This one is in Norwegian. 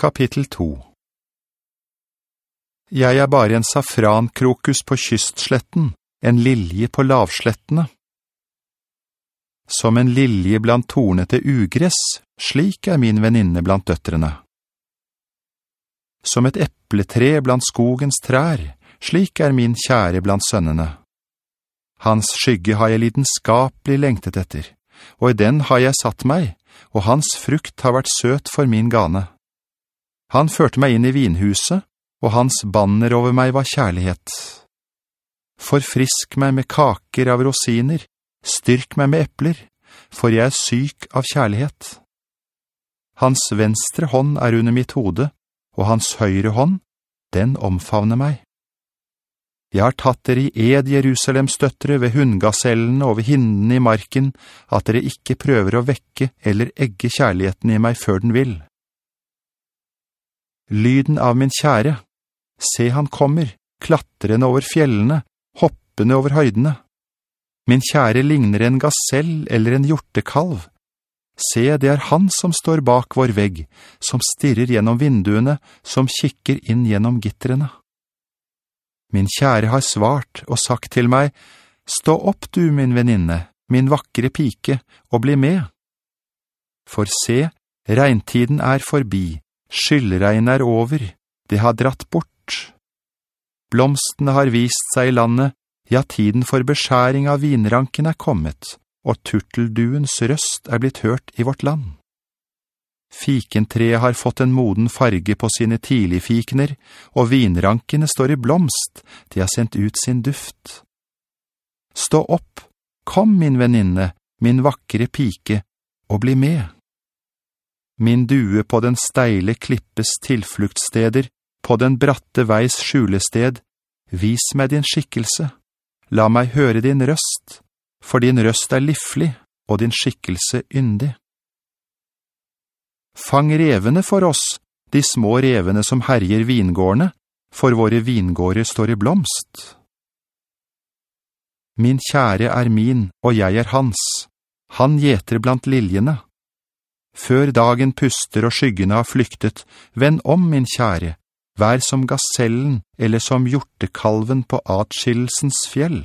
Kapittel 2 Jeg er bare en safrankrokus på kystsletten, en lilje på lavslettene. Som en lilje blant tornete ugress, slik er min venninne blant døtrene. Som et epletre blant skogens trær, slik er min kjære blant sønnene. Hans skygge har jeg lidenskapelig lengtet etter, og i den har jeg satt meg, og hans frukt har vært søt for min gane. Han førte meg inn i vinhuset, og hans banner over meg var kjærlighet. Forfrisk meg med kaker av rosiner, styrk meg med epler, for jeg er syk av kjærlighet. Hans venstre hånd er under mitt hode, og hans høyre hånd, den omfavner meg. Jeg har tatt dere i ed Jerusalems døttere ved hundgasellene og ved hinnene i marken, at dere ikke prøver å vekke eller egge kjærligheten i meg før den vil lyden av min kjære. Se han kommer, klatrende over fjellene, hoppende over høydene. Min kjære ligner en gasell eller en hjortekalv. Se, det er han som står bak vår vegg, som stirrer gjennom vinduene, som kikker inn gjennom gitterene. Min kjære har svart og sagt til meg, «Stå opp du, min venninne, min vakre pike, og bli med.» For se, regntiden er forbi, Skyllregn er over, det har dratt bort. Blomstene har vist seg i landet, ja, tiden for beskjæring av vinranken er kommet, og turtelduens røst er blitt hørt i vårt land. Fikentreet har fått en moden farge på sine tidligfikner, og vinrankene står i blomst, de har sendt ut sin duft. Stå opp, kom min venninne, min vakre pike, og bli med min due på den steile klippes tilfluktsteder, på den bratte veis skjulested, vis meg din skikkelse, la meg høre din røst, for din røst er livlig, og din skikkelse yndig. Fang revene for oss, de små revene som herjer vingårdene, for våre vingårder står i blomst. Min kjære er min, og jeg er hans. Han gjeter blant liljene. Før dagen puster og skyggene har flyktet, vend om, min kjære, vær som gasellen eller som hjortekalven på atskillelsens fjell.»